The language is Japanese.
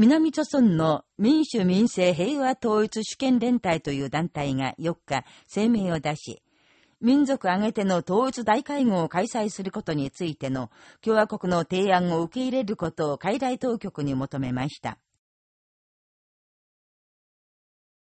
南朝村の民主民政平和統一主権連帯という団体が4日声明を出し、民族挙げての統一大会合を開催することについての共和国の提案を受け入れることを海外当局に求めました。